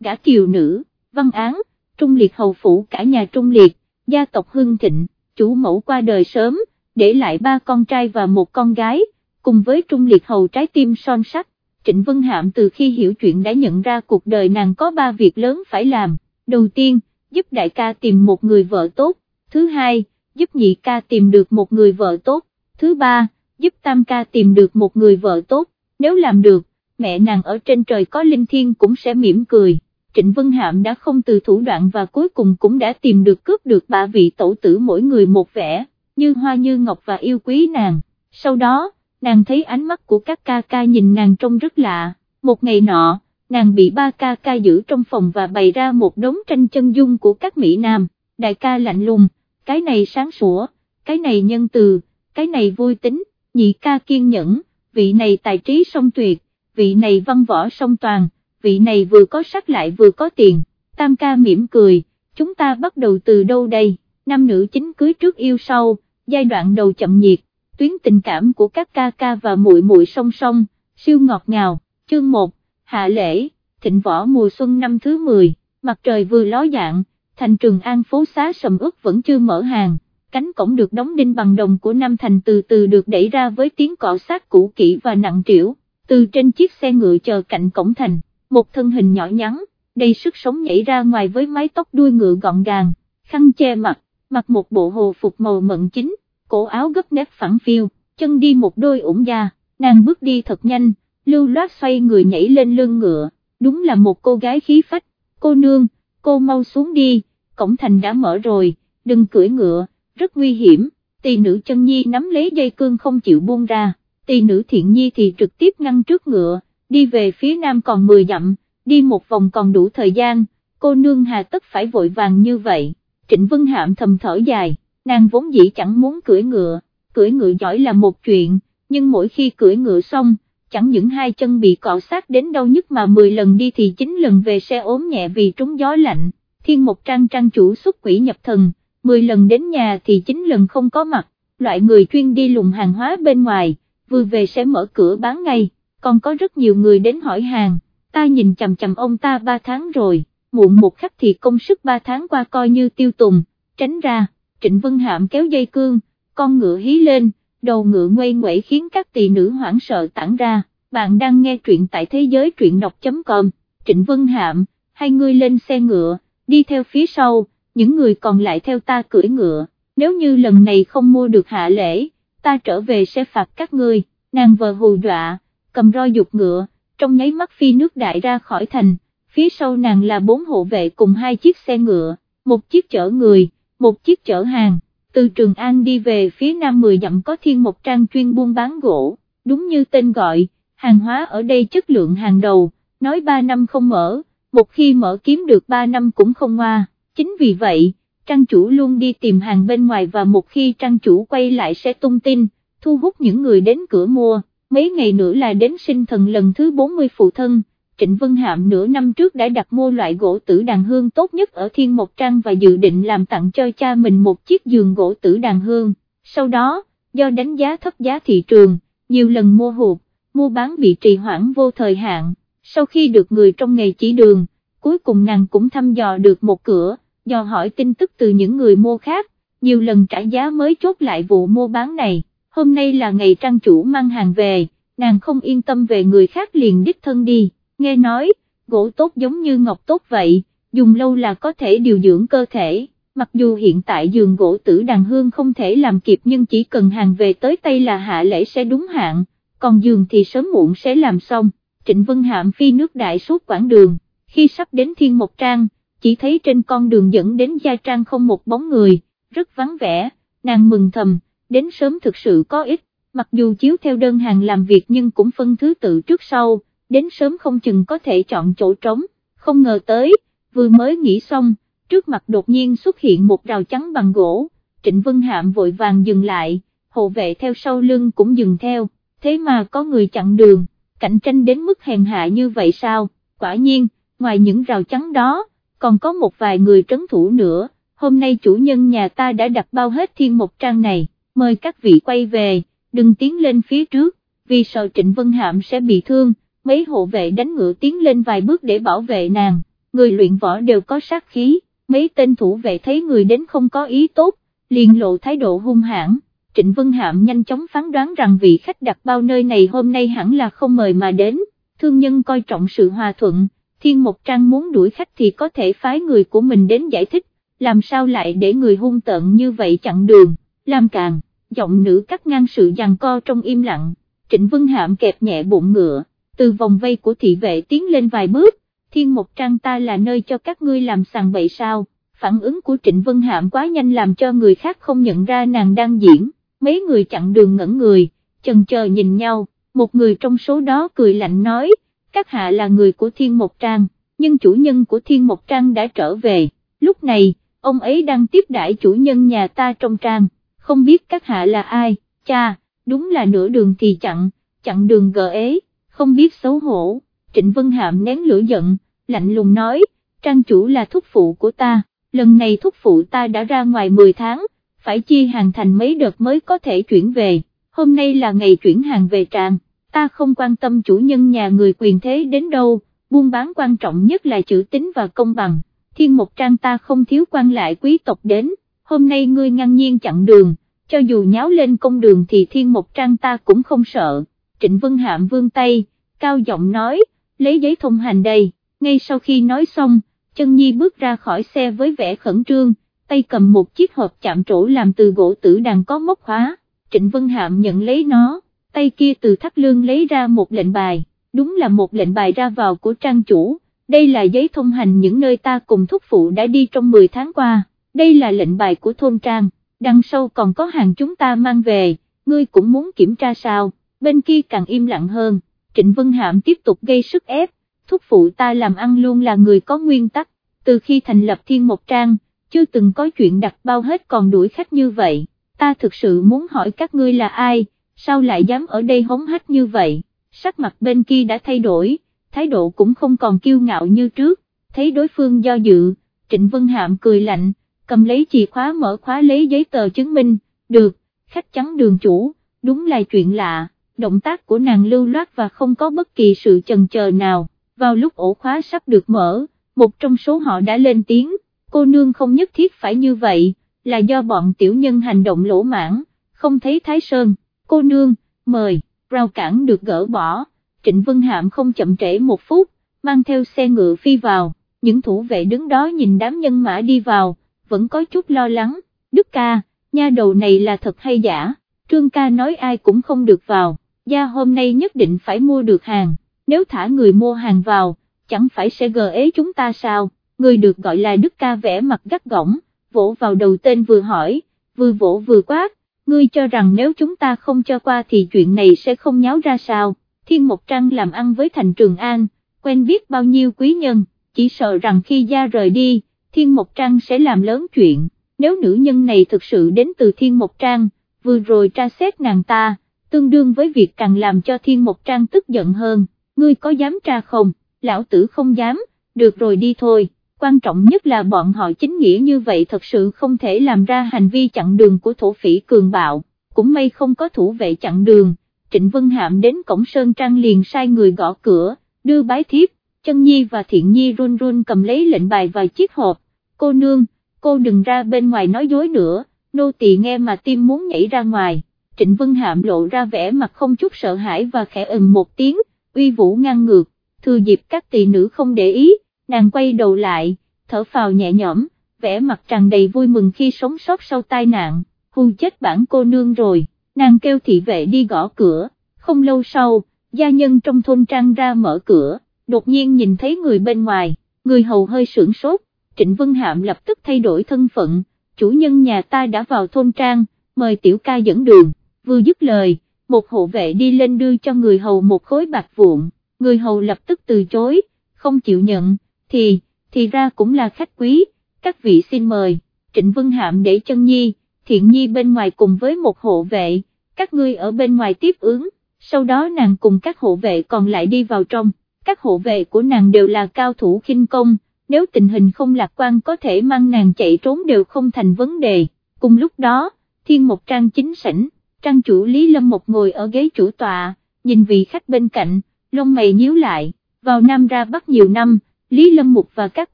gã kiều nữ, văn án, trung liệt hầu phủ cả nhà trung liệt, gia tộc hưng thịnh, chủ mẫu qua đời sớm, để lại ba con trai và một con gái, cùng với trung liệt hầu trái tim son sắt. Trịnh Vân Hạm từ khi hiểu chuyện đã nhận ra cuộc đời nàng có ba việc lớn phải làm, đầu tiên, giúp đại ca tìm một người vợ tốt, thứ hai, giúp nhị ca tìm được một người vợ tốt, thứ ba, giúp tam ca tìm được một người vợ tốt, nếu làm được, mẹ nàng ở trên trời có linh thiên cũng sẽ mỉm cười. Trịnh Vân Hạm đã không từ thủ đoạn và cuối cùng cũng đã tìm được cướp được ba vị tổ tử mỗi người một vẻ, như hoa như ngọc và yêu quý nàng. Sau đó, nàng thấy ánh mắt của các ca ca nhìn nàng trông rất lạ, một ngày nọ, nàng bị ba ca ca giữ trong phòng và bày ra một đống tranh chân dung của các Mỹ Nam, đại ca lạnh lùng, cái này sáng sủa, cái này nhân từ, cái này vui tính, nhị ca kiên nhẫn, vị này tài trí song tuyệt, vị này văn võ song toàn, vị này vừa có sắc lại vừa có tiền, tam ca mỉm cười, chúng ta bắt đầu từ đâu đây, nam nữ chính cưới trước yêu sau, giai đoạn đầu chậm nhiệt, tuyến tình cảm của các ca ca và muội muội song song, siêu ngọt ngào, chương 1, hạ lễ, thịnh võ mùa xuân năm thứ 10, mặt trời vừa ló dạng, thành trường an phố xá sầm ướt vẫn chưa mở hàng, cánh cổng được đóng đinh bằng đồng của Nam Thành từ từ được đẩy ra với tiếng cọ sát cũ kỹ và nặng trĩu, từ trên chiếc xe ngựa chờ cạnh cổng thành, một thân hình nhỏ nhắn, đầy sức sống nhảy ra ngoài với mái tóc đuôi ngựa gọn gàng, khăn che mặt, mặc một bộ hồ phục màu mận chính, cổ áo gấp nếp phẳng phiêu, chân đi một đôi ủng da, nàng bước đi thật nhanh, lưu loát xoay người nhảy lên lưng ngựa, đúng là một cô gái khí phách, cô nương, cô mau xuống đi, cổng thành đã mở rồi, đừng cưỡi ngựa, rất nguy hiểm, tỳ nữ chân nhi nắm lấy dây cương không chịu buông ra, tỳ nữ thiện nhi thì trực tiếp ngăn trước ngựa, đi về phía nam còn 10 dặm, đi một vòng còn đủ thời gian, cô nương hà tất phải vội vàng như vậy, Trịnh Vân Hạm thầm thở dài, nàng vốn dĩ chẳng muốn cưỡi ngựa, cưỡi ngựa giỏi là một chuyện, nhưng mỗi khi cưỡi ngựa xong, chẳng những hai chân bị cọ sát đến đâu nhất mà 10 lần đi thì 9 lần về xe ốm nhẹ vì trúng gió lạnh, thiên một trang trang chủ xuất quỷ nhập thần, 10 lần đến nhà thì 9 lần không có mặt, loại người chuyên đi lùng hàng hóa bên ngoài, vừa về sẽ mở cửa bán ngay, còn có rất nhiều người đến hỏi hàng, ta nhìn chầm chầm ông ta 3 tháng rồi, muộn một khắc thì công sức 3 tháng qua coi như tiêu tùng, tránh ra, Trịnh Vân Hạm kéo dây cương, con ngựa hí lên, đầu ngựa ngoay ngoẩy khiến các tỳ nữ hoảng sợ tản ra, bạn đang nghe truyện tại thế giới truyện đọc.com, Trịnh Vân Hạm, hai người lên xe ngựa, đi theo phía sau, những người còn lại theo ta cưỡi ngựa, nếu như lần này không mua được hạ lễ, ta trở về sẽ phạt các ngươi, nàng vờ hù dọa, cầm roi dục ngựa, trong nháy mắt phi nước đại ra khỏi thành, phía sau nàng là bốn hộ vệ cùng hai chiếc xe ngựa, một chiếc chở người, một chiếc chở hàng, từ Trường An đi về phía nam 10 dặm có thiên một trang chuyên buôn bán gỗ, đúng như tên gọi, hàng hóa ở đây chất lượng hàng đầu, nói 3 năm không mở, một khi mở kiếm được 3 năm cũng không hoa, chính vì vậy, trang chủ luôn đi tìm hàng bên ngoài và một khi trang chủ quay lại sẽ tung tin, thu hút những người đến cửa mua, mấy ngày nữa là đến sinh thần lần thứ 40 phụ thân. Trịnh Vân Hạm nửa năm trước đã đặt mua loại gỗ tử đàn hương tốt nhất ở Thiên Mộc Trang và dự định làm tặng cho cha mình một chiếc giường gỗ tử đàn hương, sau đó, do đánh giá thấp giá thị trường, nhiều lần mua hộp, mua bán bị trì hoãn vô thời hạn, sau khi được người trong nghề chỉ đường, cuối cùng nàng cũng thăm dò được một cửa, dò hỏi tin tức từ những người mua khác, nhiều lần trả giá mới chốt lại vụ mua bán này, hôm nay là ngày trang chủ mang hàng về, nàng không yên tâm về người khác liền đích thân đi, nghe nói, gỗ tốt giống như ngọc tốt vậy, dùng lâu là có thể điều dưỡng cơ thể. Mặc dù hiện tại giường gỗ tử đàn hương không thể làm kịp nhưng chỉ cần hàng về tới tay là hạ lễ sẽ đúng hạn, còn giường thì sớm muộn sẽ làm xong, Trịnh Vân Hạm phi nước đại suốt quãng đường, khi sắp đến Thiên Mộc Trang, chỉ thấy trên con đường dẫn đến Gia Trang không một bóng người, rất vắng vẻ, nàng mừng thầm, đến sớm thực sự có ích, mặc dù chiếu theo đơn hàng làm việc nhưng cũng phân thứ tự trước sau, đến sớm không chừng có thể chọn chỗ trống, không ngờ tới, vừa mới nghĩ xong, trước mặt đột nhiên xuất hiện một rào chắn bằng gỗ, Trịnh Vân Hạm vội vàng dừng lại, hộ vệ theo sau lưng cũng dừng theo thế mà có người chặn đường, cạnh tranh đến mức hèn hạ như vậy sao, quả nhiên, ngoài những rào chắn đó, còn có một vài người trấn thủ nữa, hôm nay chủ nhân nhà ta đã đặt bao hết thiên một trang này, mời các vị quay về, đừng tiến lên phía trước, vì sợ Trịnh Vân Hạm sẽ bị thương, mấy hộ vệ đánh ngựa tiến lên vài bước để bảo vệ nàng, người luyện võ đều có sát khí, mấy tên thủ vệ thấy người đến không có ý tốt, liền lộ thái độ hung hãn. Trịnh Vân Hạm nhanh chóng phán đoán rằng vị khách đặt bao nơi này hôm nay hẳn là không mời mà đến, thương nhân coi trọng sự hòa thuận, Thiên Mộc Trang muốn đuổi khách thì có thể phái người của mình đến giải thích, làm sao lại để người hung tợn như vậy chặn đường, làm càng, giọng nữ cắt ngang sự giằng co trong im lặng, Trịnh Vân Hạm kẹp nhẹ bụng ngựa, từ vòng vây của thị vệ tiến lên vài bước, Thiên Một Trang ta là nơi cho các ngươi làm sàng bậy sao, phản ứng của Trịnh Vân Hạm quá nhanh làm cho người khác không nhận ra nàng đang diễn. Mấy người chặn đường ngẩn người, chần chờ nhìn nhau, một người trong số đó cười lạnh nói, các hạ là người của Thiên Một Trang, nhưng chủ nhân của Thiên Một Trang đã trở về, lúc này, ông ấy đang tiếp đãi chủ nhân nhà ta trong trang, không biết các hạ là ai, cha, đúng là nửa đường thì chặn, chặn đường gờ ế, không biết xấu hổ, Trịnh Vân Hạm nén lửa giận, lạnh lùng nói, trang chủ là thúc phụ của ta, lần này thúc phụ ta đã ra ngoài 10 tháng, phải chia hàng thành mấy đợt mới có thể chuyển về, hôm nay là ngày chuyển hàng về tràng, ta không quan tâm chủ nhân nhà người quyền thế đến đâu, buôn bán quan trọng nhất là chữ tính và công bằng, thiên một trang ta không thiếu quan lại quý tộc đến, hôm nay ngươi ngang nhiên chặn đường, cho dù nháo lên công đường thì thiên một trang ta cũng không sợ, Trịnh Vân Hạm vương tay, cao giọng nói, lấy giấy thông hành đây, ngay sau khi nói xong, chân nhi bước ra khỏi xe với vẻ khẩn trương, tay cầm một chiếc hộp chạm trổ làm từ gỗ tử đàn có móc khóa, Trịnh Vân Hạm nhận lấy nó, tay kia từ thắt lương lấy ra một lệnh bài, đúng là một lệnh bài ra vào của trang chủ, đây là giấy thông hành những nơi ta cùng thúc phụ đã đi trong 10 tháng qua, đây là lệnh bài của thôn trang, đằng sau còn có hàng chúng ta mang về, ngươi cũng muốn kiểm tra sao, bên kia càng im lặng hơn, Trịnh Vân Hạm tiếp tục gây sức ép, thúc phụ ta làm ăn luôn là người có nguyên tắc, từ khi thành lập thiên một trang, chưa từng có chuyện đặt bao hết còn đuổi khách như vậy, ta thực sự muốn hỏi các ngươi là ai, sao lại dám ở đây hống hách như vậy, sắc mặt bên kia đã thay đổi, thái độ cũng không còn kiêu ngạo như trước, thấy đối phương do dự, Trịnh Vân Hạm cười lạnh, cầm lấy chìa khóa mở khóa lấy giấy tờ chứng minh, được, khách chắn đường chủ, đúng là chuyện lạ, động tác của nàng lưu loát và không có bất kỳ sự chần chờ nào, vào lúc ổ khóa sắp được mở, một trong số họ đã lên tiếng, cô nương không nhất thiết phải như vậy, là do bọn tiểu nhân hành động lỗ mãn, không thấy Thái Sơn, cô nương, mời, rào cản được gỡ bỏ, Trịnh Vân Hạm không chậm trễ một phút, mang theo xe ngựa phi vào, những thủ vệ đứng đó nhìn đám nhân mã đi vào, vẫn có chút lo lắng, Đức ca, nha đầu này là thật hay giả, Trương ca nói ai cũng không được vào, gia hôm nay nhất định phải mua được hàng, nếu thả người mua hàng vào, chẳng phải sẽ gờ ế chúng ta sao? người được gọi là Đức ca vẽ mặt gắt gỏng, vỗ vào đầu tên vừa hỏi, vừa vỗ vừa quát, ngươi cho rằng nếu chúng ta không cho qua thì chuyện này sẽ không nháo ra sao, Thiên Mộc Trăng làm ăn với Thành Trường An, quen biết bao nhiêu quý nhân, chỉ sợ rằng khi gia rời đi, Thiên Mộc Trang sẽ làm lớn chuyện, nếu nữ nhân này thực sự đến từ Thiên Mộc Trang, vừa rồi tra xét nàng ta, tương đương với việc càng làm cho Thiên Mộc Trang tức giận hơn, ngươi có dám tra không, lão tử không dám, được rồi đi thôi. Quan trọng nhất là bọn họ chính nghĩa như vậy thật sự không thể làm ra hành vi chặn đường của thổ phỉ cường bạo, cũng may không có thủ vệ chặn đường, Trịnh Vân Hạm đến cổng Sơn Trang liền sai người gõ cửa, đưa bái thiếp, chân nhi và thiện nhi run run cầm lấy lệnh bài và chiếc hộp, cô nương, cô đừng ra bên ngoài nói dối nữa, nô tỳ nghe mà tim muốn nhảy ra ngoài, Trịnh Vân Hạm lộ ra vẻ mặt không chút sợ hãi và khẽ ừm một tiếng, uy vũ ngang ngược, thừa dịp các tỳ nữ không để ý nàng quay đầu lại, thở phào nhẹ nhõm, vẻ mặt tràn đầy vui mừng khi sống sót sau tai nạn, hù chết bản cô nương rồi, nàng kêu thị vệ đi gõ cửa, không lâu sau, gia nhân trong thôn trang ra mở cửa, đột nhiên nhìn thấy người bên ngoài, người hầu hơi sưởng sốt, Trịnh Vân Hạm lập tức thay đổi thân phận, chủ nhân nhà ta đã vào thôn trang, mời tiểu ca dẫn đường, vừa dứt lời, một hộ vệ đi lên đưa cho người hầu một khối bạc vụn, người hầu lập tức từ chối, không chịu nhận, thì, thì ra cũng là khách quý, các vị xin mời, Trịnh Vân Hạm để chân nhi, thiện nhi bên ngoài cùng với một hộ vệ, các ngươi ở bên ngoài tiếp ứng, sau đó nàng cùng các hộ vệ còn lại đi vào trong, các hộ vệ của nàng đều là cao thủ khinh công, nếu tình hình không lạc quan có thể mang nàng chạy trốn đều không thành vấn đề, cùng lúc đó, thiên một trang chính sảnh, trang chủ Lý Lâm một ngồi ở ghế chủ tọa, nhìn vị khách bên cạnh, lông mày nhíu lại, vào Nam ra Bắc nhiều năm, Lý Lâm Mục và các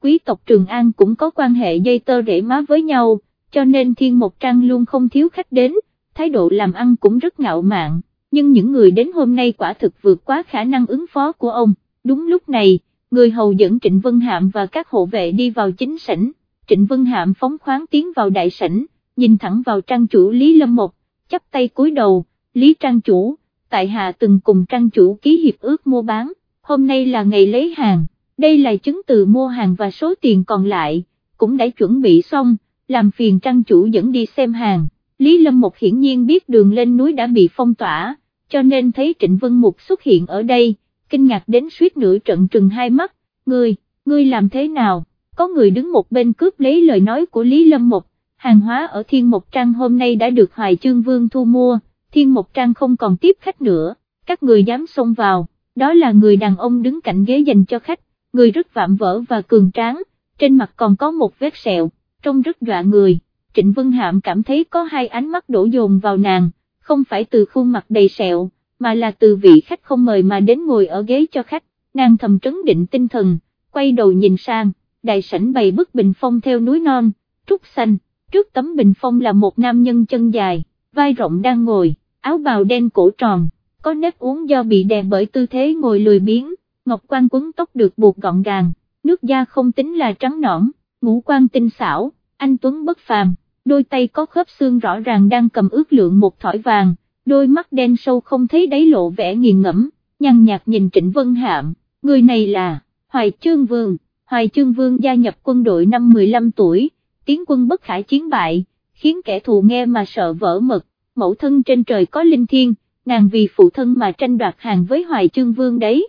quý tộc Trường An cũng có quan hệ dây tơ rễ má với nhau, cho nên Thiên Mộc Trang luôn không thiếu khách đến, thái độ làm ăn cũng rất ngạo mạn, nhưng những người đến hôm nay quả thực vượt quá khả năng ứng phó của ông. Đúng lúc này, người hầu dẫn Trịnh Vân Hạm và các hộ vệ đi vào chính sảnh, Trịnh Vân Hạm phóng khoáng tiến vào đại sảnh, nhìn thẳng vào trang chủ Lý Lâm Mộc, chắp tay cúi đầu, Lý Trang Chủ, tại hạ từng cùng Trang Chủ ký hiệp ước mua bán, hôm nay là ngày lấy hàng, đây là chứng từ mua hàng và số tiền còn lại, cũng đã chuẩn bị xong, làm phiền Trang Chủ dẫn đi xem hàng. Lý Lâm Mộc hiển nhiên biết đường lên núi đã bị phong tỏa, cho nên thấy Trịnh Vân Mục xuất hiện ở đây, kinh ngạc đến suýt nửa trận trừng hai mắt, ngươi, ngươi làm thế nào, có người đứng một bên cướp lấy lời nói của Lý Lâm Mộc, hàng hóa ở Thiên Mộc Trang hôm nay đã được Hoài Chương Vương thu mua, Thiên Mộc Trang không còn tiếp khách nữa, các người dám xông vào, đó là người đàn ông đứng cạnh ghế dành cho khách, người rất vạm vỡ và cường tráng, trên mặt còn có một vết sẹo, trông rất dọa người, Trịnh Vân Hạm cảm thấy có hai ánh mắt đổ dồn vào nàng, không phải từ khuôn mặt đầy sẹo, mà là từ vị khách không mời mà đến ngồi ở ghế cho khách, nàng thầm trấn định tinh thần, quay đầu nhìn sang, đại sảnh bày bức bình phong theo núi non, trúc xanh, trước tấm bình phong là một nam nhân chân dài, vai rộng đang ngồi, áo bào đen cổ tròn, có nếp uống do bị đè bởi tư thế ngồi lười biếng, ngọc quan quấn tóc được buộc gọn gàng, nước da không tính là trắng nõn, ngũ quan tinh xảo, anh Tuấn bất phàm, đôi tay có khớp xương rõ ràng đang cầm ước lượng một thỏi vàng, đôi mắt đen sâu không thấy đáy lộ vẻ nghiền ngẫm, nhăn nhạt nhìn Trịnh Vân Hạm, người này là, Hoài Trương Vương, Hoài Trương Vương gia nhập quân đội năm 15 tuổi, tiến quân bất khả chiến bại, khiến kẻ thù nghe mà sợ vỡ mật, mẫu thân trên trời có linh thiên, nàng vì phụ thân mà tranh đoạt hàng với Hoài Trương Vương đấy.